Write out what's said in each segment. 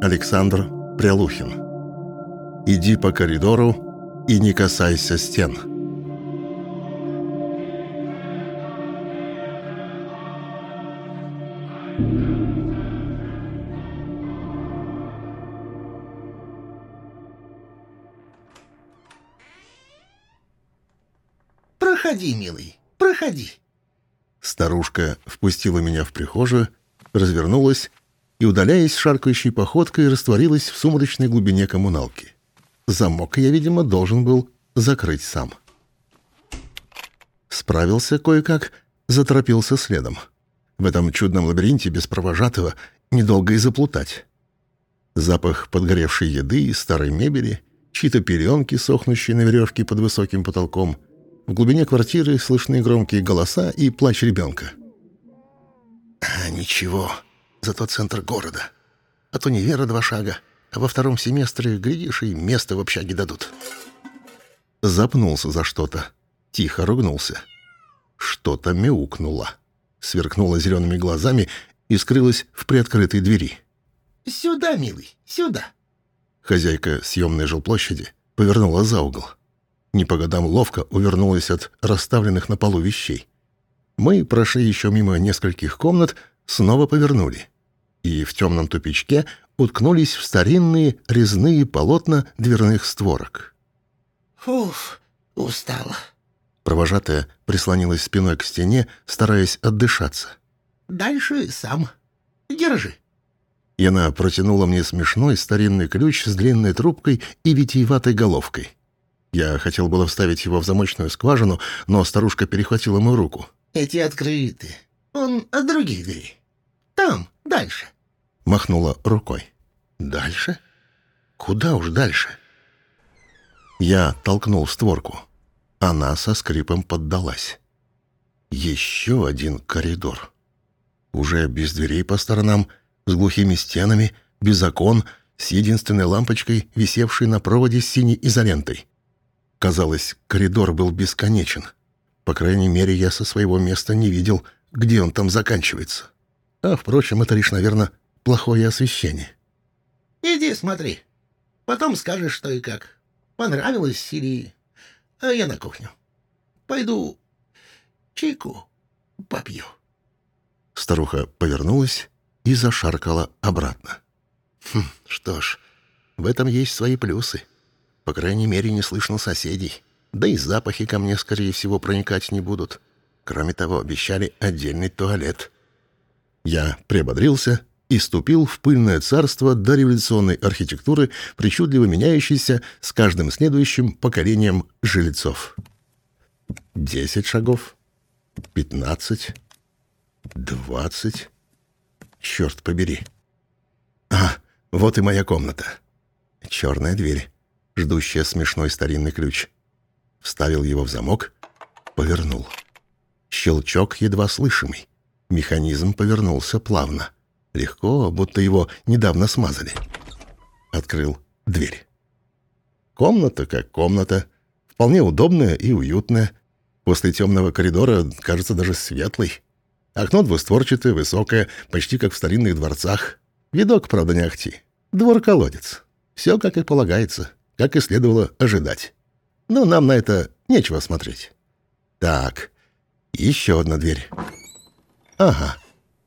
Александр Прялухин. Иди по коридору и не касайся стен. Проходи, милый, проходи. Старушка впустила меня в прихожую, развернулась и, удаляясь шаркающей походкой, растворилась в сумрачной глубине коммуналки. Замок я, видимо, должен был закрыть сам. Справился кое-как, заторопился следом. В этом чудном лабиринте без провожатого недолго и заплутать. Запах подгоревшей еды, старой мебели, чьи-то пеленки, сохнущие на веревке под высоким потолком. В глубине квартиры слышны громкие голоса и плач ребенка. А, ничего, зато центр города. От универа два шага, а во втором семестре, глядишь, и место в общаге дадут. Запнулся за что-то. Тихо ругнулся. Что-то мяукнуло. Сверкнуло зелеными глазами и скрылось в приоткрытой двери. «Сюда, милый, сюда!» Хозяйка съемной жилплощади повернула за угол. Не по годам ловко увернулась от расставленных на полу вещей. Мы прошли еще мимо нескольких комнат, снова повернули. И в темном тупичке уткнулись в старинные резные полотна дверных створок. «Уф, устала». Провожатая прислонилась спиной к стене, стараясь отдышаться. «Дальше сам. Держи». И она протянула мне смешной старинный ключ с длинной трубкой и витиеватой головкой. Я хотел было вставить его в замочную скважину, но старушка перехватила мою руку. «Эти открыты. Он от других дверей. Там, дальше». Махнула рукой. «Дальше? Куда уж дальше?» Я толкнул створку. Она со скрипом поддалась. Еще один коридор. Уже без дверей по сторонам, с глухими стенами, без окон, с единственной лампочкой, висевшей на проводе с синей изолентой. Казалось, коридор был бесконечен. По крайней мере, я со своего места не видел, где он там заканчивается. А, впрочем, это лишь, наверное, плохое освещение. «Иди смотри. Потом скажешь, что и как. Понравилось или... А я на кухню. Пойду чайку попью». Старуха повернулась и зашаркала обратно. Хм, что ж, в этом есть свои плюсы. По крайней мере, не слышно соседей. Да и запахи ко мне, скорее всего, проникать не будут. Кроме того, обещали отдельный туалет. Я приободрился и ступил в пыльное царство дореволюционной архитектуры, причудливо меняющейся с каждым следующим поколением жильцов. Десять шагов, пятнадцать, двадцать. Черт побери. А, вот и моя комната. Черная дверь ждущая смешной старинный ключ. Вставил его в замок, повернул. Щелчок едва слышимый. Механизм повернулся плавно. Легко, будто его недавно смазали. Открыл дверь. Комната как комната. Вполне удобная и уютная. После темного коридора кажется даже светлой. Окно двустворчатое, высокое, почти как в старинных дворцах. Видок, правда, не ахти. Двор-колодец. Все как и полагается как и следовало ожидать. Но нам на это нечего смотреть. Так, еще одна дверь. Ага,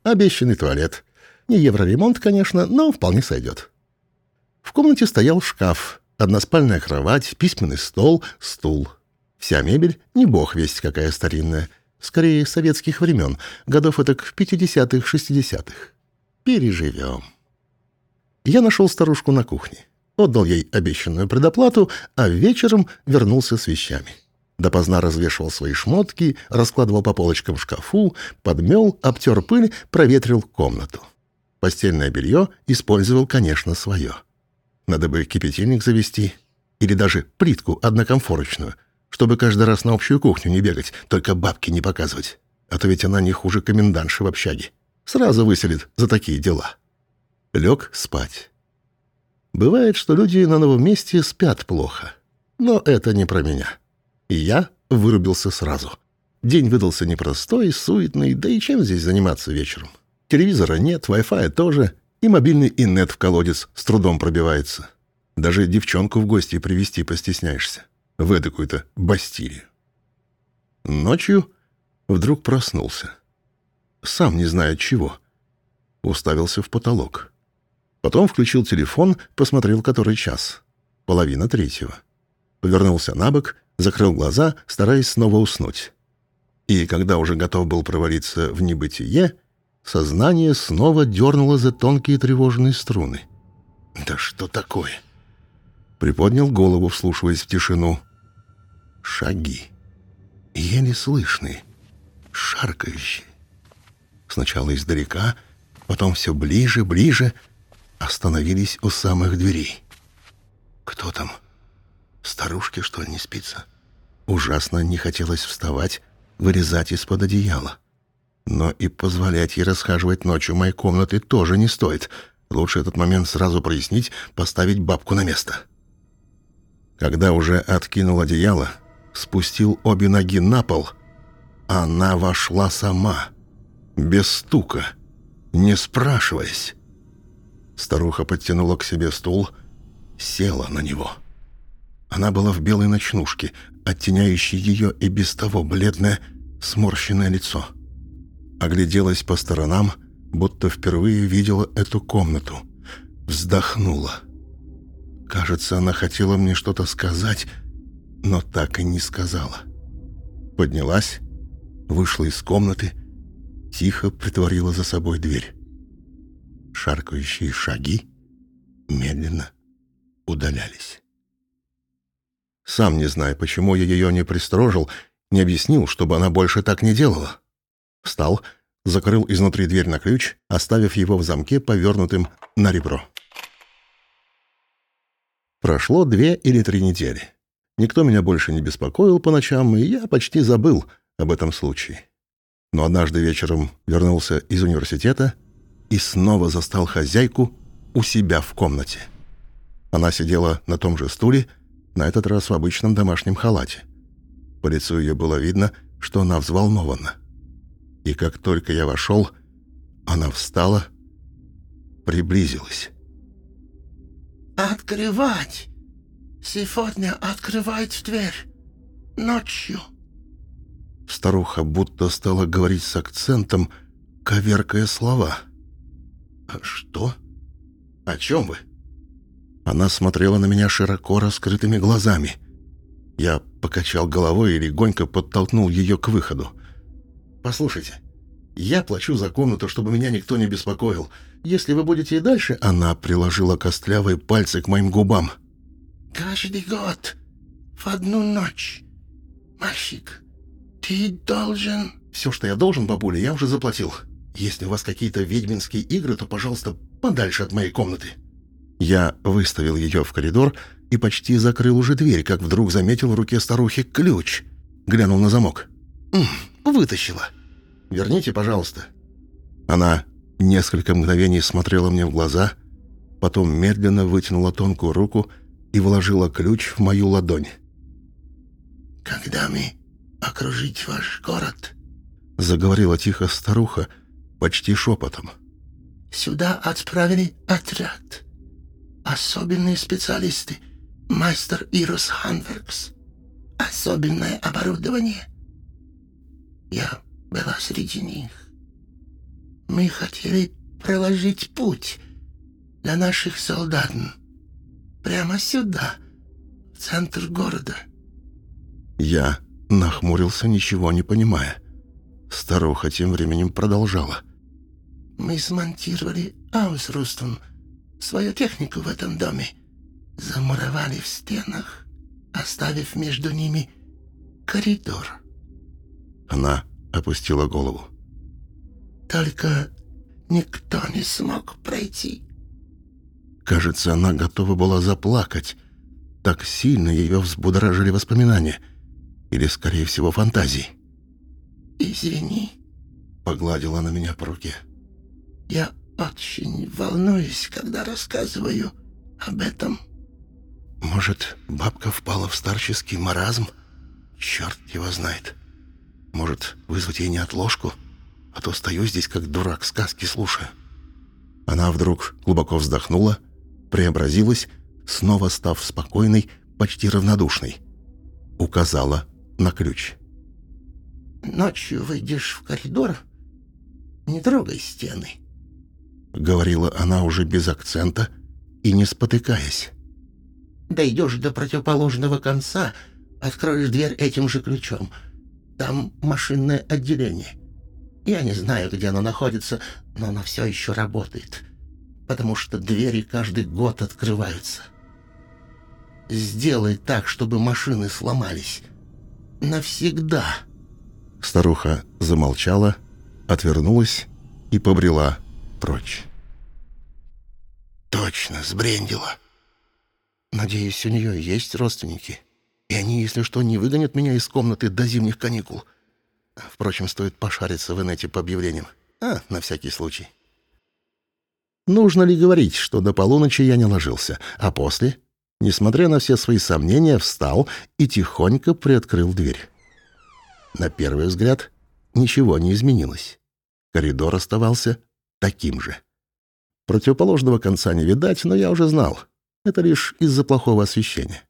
обещанный туалет. Не евроремонт, конечно, но вполне сойдет. В комнате стоял шкаф, односпальная кровать, письменный стол, стул. Вся мебель не бог весть какая старинная. Скорее, советских времен, годов это к 50-х, 60-х. Переживем. Я нашел старушку на кухне отдал ей обещанную предоплату, а вечером вернулся с вещами. Допоздна развешивал свои шмотки, раскладывал по полочкам в шкафу, подмел, обтер пыль, проветрил комнату. Постельное белье использовал, конечно, свое. Надо бы кипятильник завести или даже плитку однокомфорочную, чтобы каждый раз на общую кухню не бегать, только бабки не показывать. А то ведь она не хуже комендантши в общаге. Сразу выселит за такие дела. Лег спать. Бывает, что люди на новом месте спят плохо. Но это не про меня. И я вырубился сразу. День выдался непростой, суетный, да и чем здесь заниматься вечером? Телевизора нет, Wi-Fi тоже. и мобильный инет в колодец с трудом пробивается. Даже девчонку в гости привести постесняешься. В эдакую-то Бастилию. Ночью вдруг проснулся. Сам не зная чего. Уставился в потолок. Потом включил телефон, посмотрел который час. Половина третьего. Повернулся на бок, закрыл глаза, стараясь снова уснуть. И когда уже готов был провалиться в небытие, сознание снова дернуло за тонкие тревожные струны. «Да что такое?» Приподнял голову, вслушиваясь в тишину. Шаги. Еле слышные, шаркающие. Сначала издалека, потом все ближе, ближе, остановились у самых дверей. «Кто там? Старушке, что ли, не спится?» Ужасно не хотелось вставать, вырезать из-под одеяла. Но и позволять ей расхаживать ночью моей комнаты тоже не стоит. Лучше этот момент сразу прояснить, поставить бабку на место. Когда уже откинул одеяло, спустил обе ноги на пол, она вошла сама, без стука, не спрашиваясь. Старуха подтянула к себе стул, села на него. Она была в белой ночнушке, оттеняющей ее и без того бледное, сморщенное лицо. Огляделась по сторонам, будто впервые видела эту комнату. Вздохнула. Кажется, она хотела мне что-то сказать, но так и не сказала. Поднялась, вышла из комнаты, тихо притворила за собой дверь. Шаркающие шаги медленно удалялись. Сам не знаю, почему я ее не пристрожил, не объяснил, чтобы она больше так не делала. Встал, закрыл изнутри дверь на ключ, оставив его в замке, повернутым на ребро. Прошло две или три недели. Никто меня больше не беспокоил по ночам, и я почти забыл об этом случае. Но однажды вечером вернулся из университета и снова застал хозяйку у себя в комнате. Она сидела на том же стуле, на этот раз в обычном домашнем халате. По лицу ее было видно, что она взволнована. И как только я вошел, она встала, приблизилась. «Открывать! Сегодня открывать дверь! Ночью!» Старуха будто стала говорить с акцентом, коверкая слова. «А «Что? О чем вы?» Она смотрела на меня широко раскрытыми глазами. Я покачал головой и легонько подтолкнул ее к выходу. «Послушайте, я плачу за комнату, чтобы меня никто не беспокоил. Если вы будете и дальше...» Она приложила костлявые пальцы к моим губам. «Каждый год, в одну ночь, мальчик, ты должен...» «Все, что я должен, бабуля, я уже заплатил. Если у вас какие-то ведьминские игры, то, пожалуйста, подальше от моей комнаты». Я выставил ее в коридор и почти закрыл уже дверь, как вдруг заметил в руке старухи ключ. Глянул на замок. «М -м, «Вытащила. Верните, пожалуйста». Она несколько мгновений смотрела мне в глаза, потом медленно вытянула тонкую руку и вложила ключ в мою ладонь. «Когда мы окружить ваш город?» — заговорила тихо старуха, почти шепотом. «Сюда отправили отряд особенные специалисты, мастер Ирус Ханверкс, особенное оборудование. Я была среди них. Мы хотели проложить путь для наших солдат прямо сюда, в центр города. Я нахмурился, ничего не понимая. Старуха тем временем продолжала. Мы смонтировали Аусрустон — свою технику в этом доме, замуровали в стенах, оставив между ними коридор. Она опустила голову. Только никто не смог пройти. Кажется, она готова была заплакать. Так сильно ее взбудоражили воспоминания. Или, скорее всего, фантазии. «Извини», — погладила она меня по руке. «Я очень волнуюсь, когда рассказываю об этом. Может, бабка впала в старческий маразм? Черт его знает. Может, вызвать ей неотложку? А то стою здесь, как дурак, сказки слушаю. Она вдруг глубоко вздохнула, преобразилась, снова став спокойной, почти равнодушной. Указала на ключ. «Ночью выйдешь в коридор, не трогай стены», — говорила она уже без акцента и не спотыкаясь. «Дойдешь до противоположного конца, откроешь дверь этим же ключом. Там машинное отделение. Я не знаю, где оно находится, но оно все еще работает, потому что двери каждый год открываются. Сделай так, чтобы машины сломались. Навсегда. Старуха замолчала, отвернулась и побрела прочь. Точно, сбрендила. Надеюсь, у нее есть родственники. И они, если что, не выгонят меня из комнаты до зимних каникул. Впрочем, стоит пошариться в инете по объявлениям. А, на всякий случай. Нужно ли говорить, что до полуночи я не ложился, а после, несмотря на все свои сомнения, встал и тихонько приоткрыл дверь? На первый взгляд ничего не изменилось. Коридор оставался таким же. Противоположного конца не видать, но я уже знал. Это лишь из-за плохого освещения.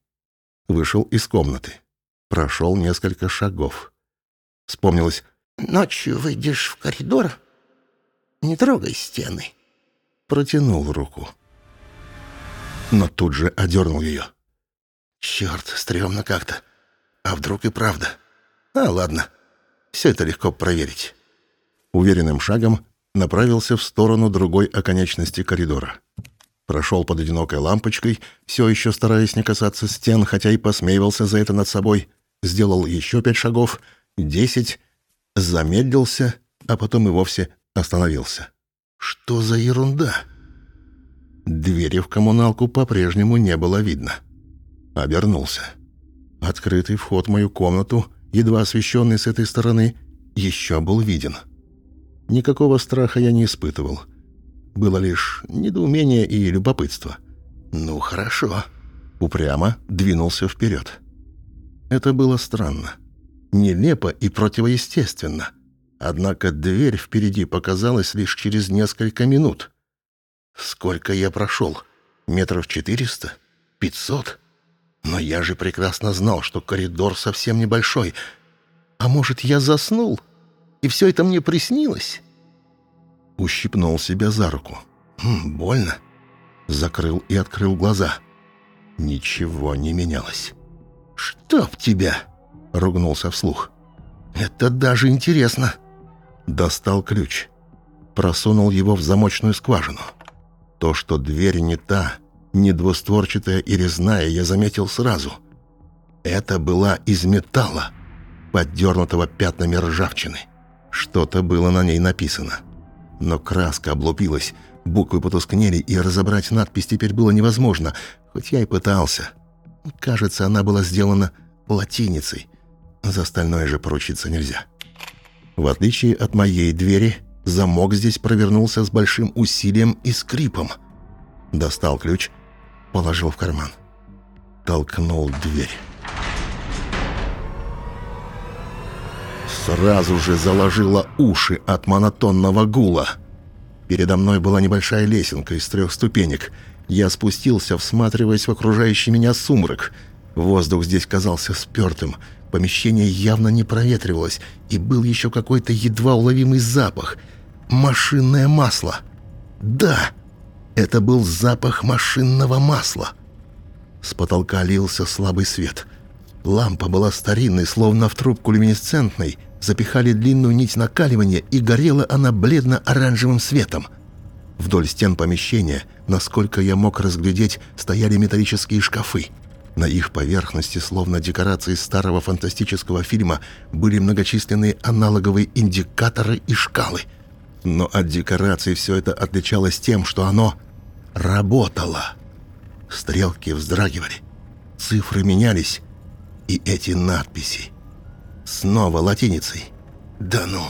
Вышел из комнаты. Прошел несколько шагов. Вспомнилось. «Ночью выйдешь в коридор, не трогай стены». Протянул руку. Но тут же одернул ее. «Черт, стрёмно как-то. А вдруг и правда? А, ладно. Все это легко проверить». Уверенным шагом направился в сторону другой оконечности коридора. Прошел под одинокой лампочкой, все еще стараясь не касаться стен, хотя и посмеивался за это над собой. Сделал еще пять шагов — десять, замедлился, а потом и вовсе остановился. Что за ерунда? Двери в коммуналку по-прежнему не было видно. Обернулся. Открытый вход в мою комнату, едва освещенный с этой стороны, еще был виден. Никакого страха я не испытывал. Было лишь недоумение и любопытство. «Ну, хорошо». Упрямо двинулся вперед. Это было странно нелепо и противоестественно. Однако дверь впереди показалась лишь через несколько минут. Сколько я прошел? Метров четыреста? Пятьсот? Но я же прекрасно знал, что коридор совсем небольшой. А может, я заснул? И все это мне приснилось? Ущипнул себя за руку. Хм, больно. Закрыл и открыл глаза. Ничего не менялось. «Чтоб тебя!» — ругнулся вслух. «Это даже интересно!» Достал ключ. Просунул его в замочную скважину. То, что дверь не та, не двустворчатая и резная, я заметил сразу. Это была из металла, поддернутого пятнами ржавчины. Что-то было на ней написано. Но краска облупилась, буквы потускнели, и разобрать надпись теперь было невозможно, хоть я и пытался. Кажется, она была сделана латиницей, за остальное же поручиться нельзя. В отличие от моей двери, замок здесь провернулся с большим усилием и скрипом. Достал ключ, положил в карман. Толкнул дверь. Сразу же заложило уши от монотонного гула. Передо мной была небольшая лесенка из трех ступенек. Я спустился, всматриваясь в окружающий меня сумрак. Воздух здесь казался спертым, Помещение явно не проветривалось, и был еще какой-то едва уловимый запах. Машинное масло. Да, это был запах машинного масла. С потолка лился слабый свет. Лампа была старинной, словно в трубку люминесцентной. Запихали длинную нить накаливания, и горела она бледно-оранжевым светом. Вдоль стен помещения, насколько я мог разглядеть, стояли металлические шкафы — на их поверхности, словно декорации старого фантастического фильма, были многочисленные аналоговые индикаторы и шкалы. Но от декораций все это отличалось тем, что оно работало. Стрелки вздрагивали, цифры менялись, и эти надписи. Снова латиницей. Да ну,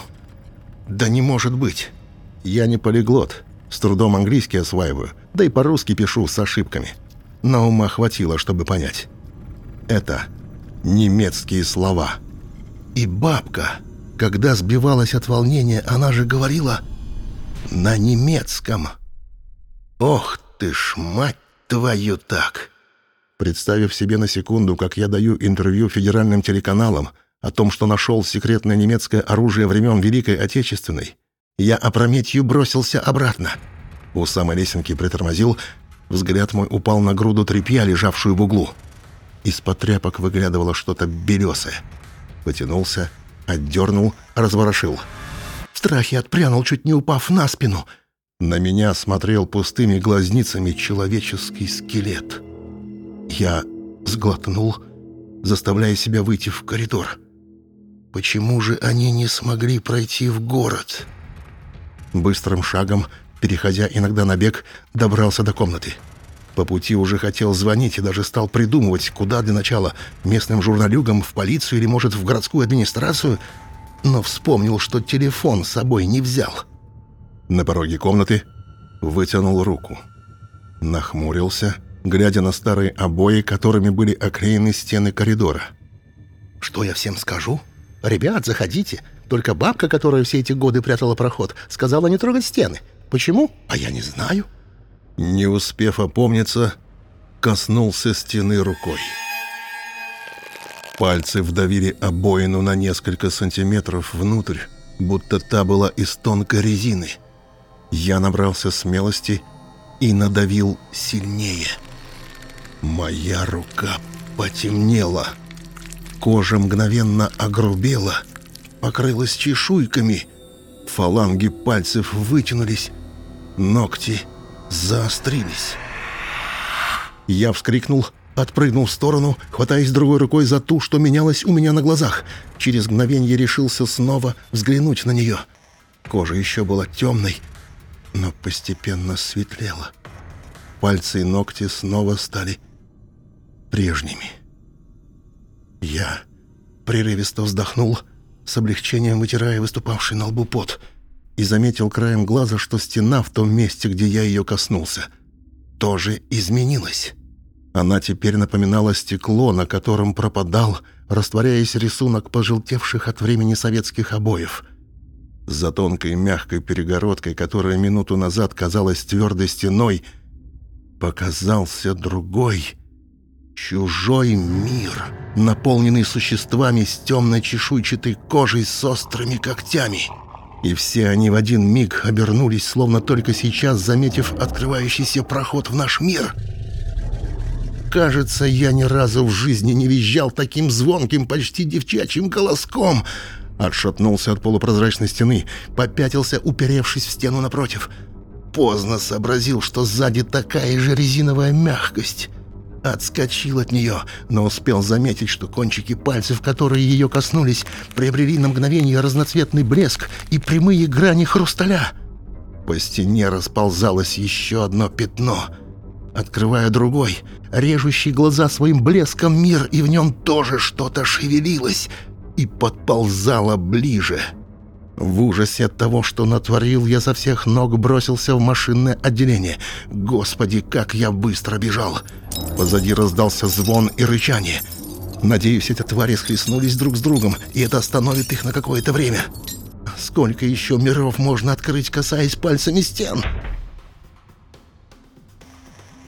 да не может быть. Я не полиглот, с трудом английский осваиваю, да и по-русски пишу с ошибками но ума хватило, чтобы понять. Это немецкие слова. И бабка, когда сбивалась от волнения, она же говорила на немецком. Ох ты ж, мать твою так! Представив себе на секунду, как я даю интервью федеральным телеканалам о том, что нашел секретное немецкое оружие времен Великой Отечественной, я опрометью бросился обратно. У самой лесенки притормозил, взгляд мой упал на груду тряпья, лежавшую в углу. Из-под тряпок выглядывало что-то белесое. Потянулся, отдернул, разворошил. В страхе отпрянул, чуть не упав на спину. На меня смотрел пустыми глазницами человеческий скелет. Я сглотнул, заставляя себя выйти в коридор. Почему же они не смогли пройти в город? Быстрым шагом, переходя иногда на бег, добрался до комнаты. По пути уже хотел звонить и даже стал придумывать, куда для начала, местным журналюгам, в полицию или, может, в городскую администрацию, но вспомнил, что телефон с собой не взял. На пороге комнаты вытянул руку. Нахмурился, глядя на старые обои, которыми были оклеены стены коридора. «Что я всем скажу? Ребят, заходите. Только бабка, которая все эти годы прятала проход, сказала не трогать стены. Почему? А я не знаю». Не успев опомниться, коснулся стены рукой. Пальцы вдавили обоину на несколько сантиметров внутрь, будто та была из тонкой резины. Я набрался смелости и надавил сильнее. Моя рука потемнела. Кожа мгновенно огрубела, покрылась чешуйками. Фаланги пальцев вытянулись, ногти заострились. Я вскрикнул, отпрыгнул в сторону, хватаясь другой рукой за ту, что менялась у меня на глазах. Через мгновение решился снова взглянуть на нее. Кожа еще была темной, но постепенно светлела. Пальцы и ногти снова стали прежними. Я прерывисто вздохнул, с облегчением вытирая выступавший на лбу пот — и заметил краем глаза, что стена в том месте, где я ее коснулся, тоже изменилась. Она теперь напоминала стекло, на котором пропадал, растворяясь рисунок пожелтевших от времени советских обоев. За тонкой мягкой перегородкой, которая минуту назад казалась твердой стеной, показался другой, чужой мир, наполненный существами с темной чешуйчатой кожей с острыми когтями — и все они в один миг обернулись, словно только сейчас заметив открывающийся проход в наш мир. Кажется, я ни разу в жизни не визжал таким звонким, почти девчачьим голоском. Отшатнулся от полупрозрачной стены, попятился, уперевшись в стену напротив. Поздно сообразил, что сзади такая же резиновая мягкость. Отскочил от нее, но успел заметить, что кончики пальцев, которые ее коснулись, приобрели на мгновение разноцветный блеск и прямые грани хрусталя. По стене расползалось еще одно пятно, открывая другой, режущий глаза своим блеском мир, и в нем тоже что-то шевелилось и подползало ближе. В ужасе от того, что натворил, я со всех ног бросился в машинное отделение. Господи, как я быстро бежал! Позади раздался звон и рычание. Надеюсь, эти твари схлестнулись друг с другом, и это остановит их на какое-то время. Сколько еще миров можно открыть, касаясь пальцами стен?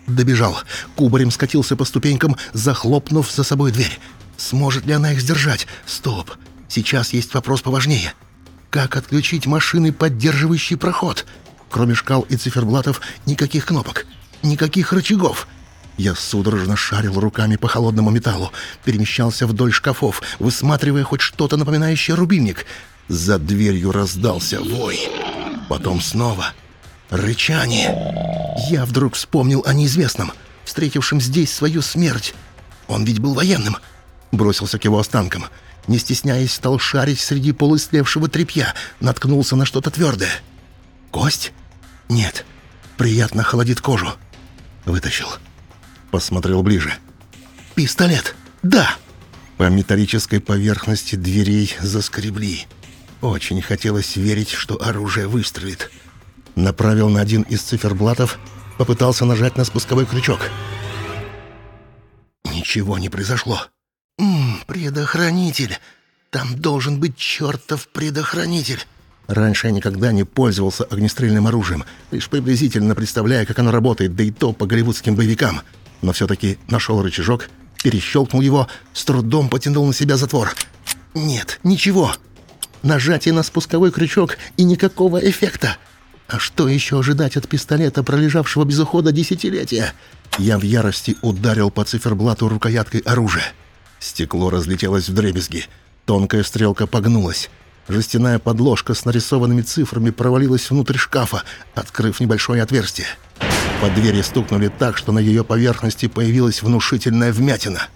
Добежал. Кубарем скатился по ступенькам, захлопнув за собой дверь. Сможет ли она их сдержать? Стоп. Сейчас есть вопрос поважнее. Как отключить машины, поддерживающие проход? Кроме шкал и циферблатов, никаких кнопок, никаких рычагов. Я судорожно шарил руками по холодному металлу, перемещался вдоль шкафов, высматривая хоть что-то напоминающее рубильник. За дверью раздался вой. Потом снова рычание. Я вдруг вспомнил о неизвестном, встретившем здесь свою смерть. Он ведь был военным. Бросился к его останкам. Не стесняясь, стал шарить среди полуислевшего тряпья, наткнулся на что-то твердое. Кость? Нет. Приятно холодит кожу. Вытащил. Посмотрел ближе. Пистолет. Да. По металлической поверхности дверей заскребли. Очень хотелось верить, что оружие выстрелит. Направил на один из циферблатов, попытался нажать на спусковой крючок. Ничего не произошло. «Ммм, предохранитель. Там должен быть чертов предохранитель. Раньше я никогда не пользовался огнестрельным оружием, лишь приблизительно представляя, как оно работает, да и то по голливудским боевикам. Но все-таки нашел рычажок, перещелкнул его, с трудом потянул на себя затвор. Нет, ничего. Нажатие на спусковой крючок и никакого эффекта. А что еще ожидать от пистолета, пролежавшего без ухода десятилетия? Я в ярости ударил по циферблату рукояткой оружия. Стекло разлетелось в дребезги. Тонкая стрелка погнулась. Жестяная подложка с нарисованными цифрами провалилась внутрь шкафа, открыв небольшое отверстие. По двери стукнули так, что на ее поверхности появилась внушительная вмятина.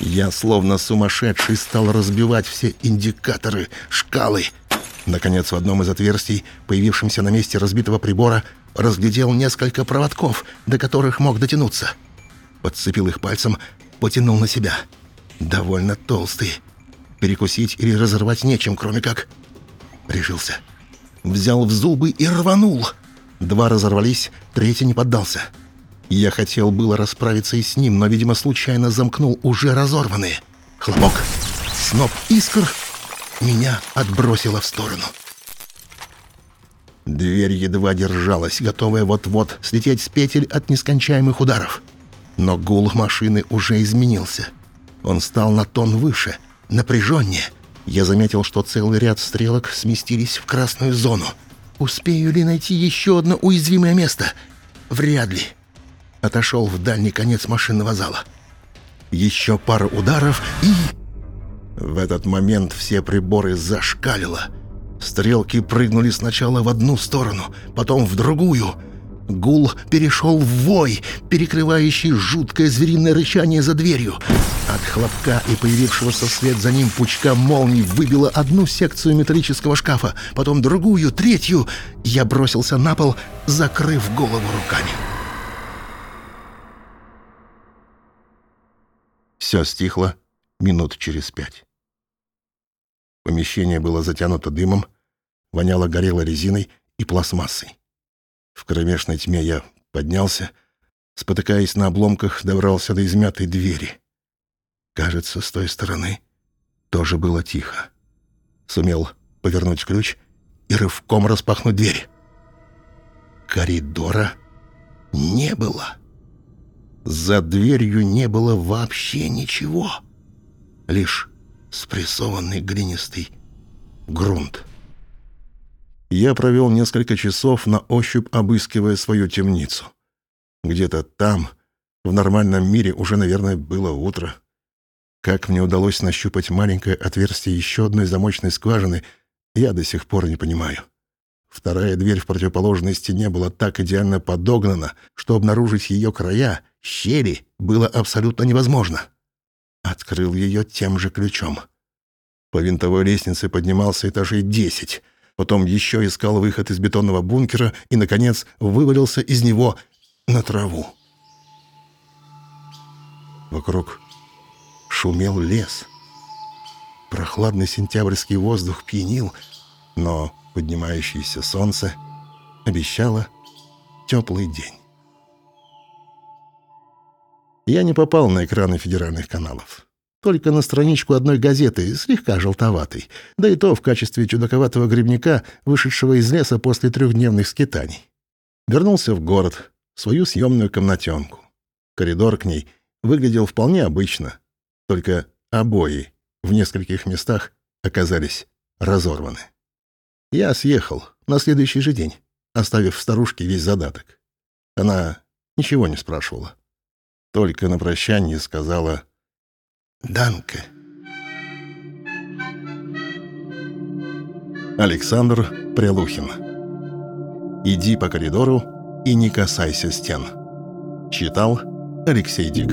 Я, словно сумасшедший, стал разбивать все индикаторы, шкалы. Наконец, в одном из отверстий, появившемся на месте разбитого прибора, разглядел несколько проводков, до которых мог дотянуться. Подцепил их пальцем, потянул на себя. Довольно толстые. Перекусить или разорвать нечем, кроме как... Решился. Взял в зубы и рванул. Два разорвались, третий не поддался. Я хотел было расправиться и с ним, но, видимо, случайно замкнул уже разорванные. Хлопок, сноп искр, меня отбросило в сторону. Дверь едва держалась, готовая вот-вот слететь с петель от нескончаемых ударов. Но гул машины уже изменился. Он стал на тон выше — напряженнее. Я заметил, что целый ряд стрелок сместились в красную зону. Успею ли найти еще одно уязвимое место? Вряд ли. Отошел в дальний конец машинного зала. Еще пара ударов и... В этот момент все приборы зашкалило. Стрелки прыгнули сначала в одну сторону, потом в другую — Гул перешел в вой, перекрывающий жуткое звериное рычание за дверью. Хлопка и появившегося вслед за ним пучка молний выбило одну секцию металлического шкафа, потом другую, третью. Я бросился на пол, закрыв голову руками. Все стихло минут через пять. Помещение было затянуто дымом, воняло горелой резиной и пластмассой. В кромешной тьме я поднялся, спотыкаясь на обломках, добрался до измятой двери. Кажется, с той стороны тоже было тихо. Сумел повернуть ключ и рывком распахнуть дверь. Коридора не было. За дверью не было вообще ничего. Лишь спрессованный глинистый грунт. Я провел несколько часов на ощупь обыскивая свою темницу. Где-то там, в нормальном мире, уже, наверное, было утро. Как мне удалось нащупать маленькое отверстие еще одной замочной скважины, я до сих пор не понимаю. Вторая дверь в противоположной стене была так идеально подогнана, что обнаружить ее края, щели, было абсолютно невозможно. Открыл ее тем же ключом. По винтовой лестнице поднимался этажей десять — потом еще искал выход из бетонного бункера и, наконец, вывалился из него на траву. Вокруг шумел лес. Прохладный сентябрьский воздух пьянил, но поднимающееся солнце обещало теплый день. Я не попал на экраны федеральных каналов. Только на страничку одной газеты, слегка желтоватой, да и то в качестве чудаковатого грибника, вышедшего из леса после трехдневных скитаний. Вернулся в город, в свою съемную комнатенку. Коридор к ней выглядел вполне обычно, только обои в нескольких местах оказались разорваны. Я съехал на следующий же день, оставив старушке весь задаток. Она ничего не спрашивала. Только на прощание сказала Данке. Александр Прилухин. Иди по коридору и не касайся стен. Читал Алексей Дик.